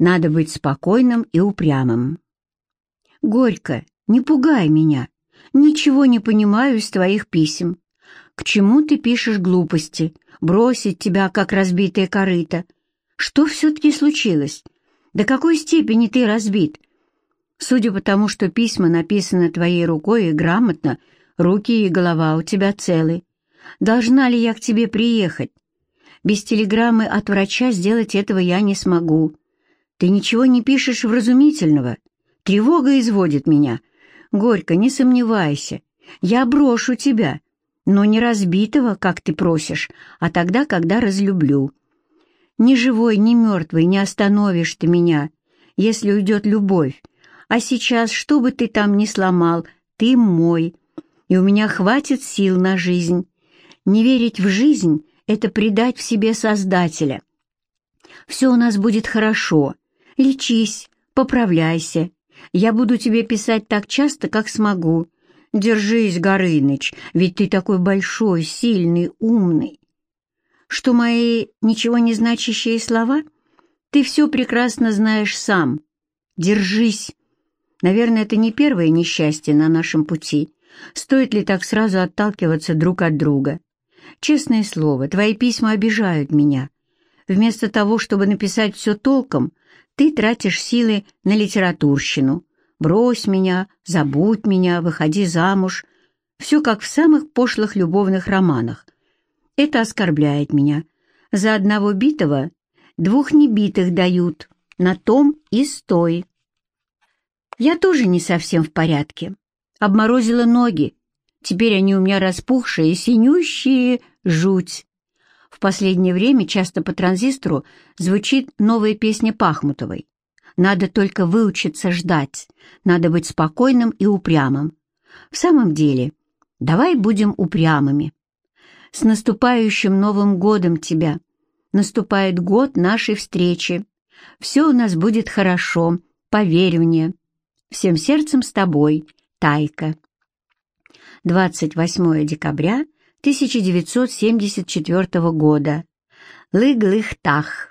Надо быть спокойным и упрямым. Горько, не пугай меня. Ничего не понимаю из твоих писем. К чему ты пишешь глупости? Бросить тебя, как разбитая корыто. Что все-таки случилось? До какой степени ты разбит? Судя по тому, что письма написаны твоей рукой и грамотно, руки и голова у тебя целы. Должна ли я к тебе приехать? Без телеграммы от врача сделать этого я не смогу. Ты ничего не пишешь вразумительного. Тревога изводит меня. Горько, не сомневайся. Я брошу тебя, но не разбитого, как ты просишь, а тогда, когда разлюблю. Ни живой, ни мертвый не остановишь ты меня, если уйдет любовь. А сейчас, что бы ты там ни сломал, ты мой, и у меня хватит сил на жизнь. Не верить в жизнь — это предать в себе Создателя. Все у нас будет хорошо. Лечись, поправляйся. Я буду тебе писать так часто, как смогу. Держись, Горыныч, ведь ты такой большой, сильный, умный что мои ничего не значащие слова? Ты все прекрасно знаешь сам. Держись. Наверное, это не первое несчастье на нашем пути. Стоит ли так сразу отталкиваться друг от друга? Честное слово, твои письма обижают меня. Вместо того, чтобы написать все толком, ты тратишь силы на литературщину. Брось меня, забудь меня, выходи замуж. Все как в самых пошлых любовных романах — это оскорбляет меня. За одного битого двух небитых дают, на том и стой. Я тоже не совсем в порядке. Обморозила ноги. Теперь они у меня распухшие, синющие, жуть. Последнее время часто по транзистору звучит новая песня Пахмутовой. Надо только выучиться ждать, надо быть спокойным и упрямым. В самом деле, давай будем упрямыми. С наступающим Новым годом тебя! Наступает год нашей встречи. Все у нас будет хорошо, поверь мне. Всем сердцем с тобой, Тайка. 28 декабря 1974 года. Лыглыхтах.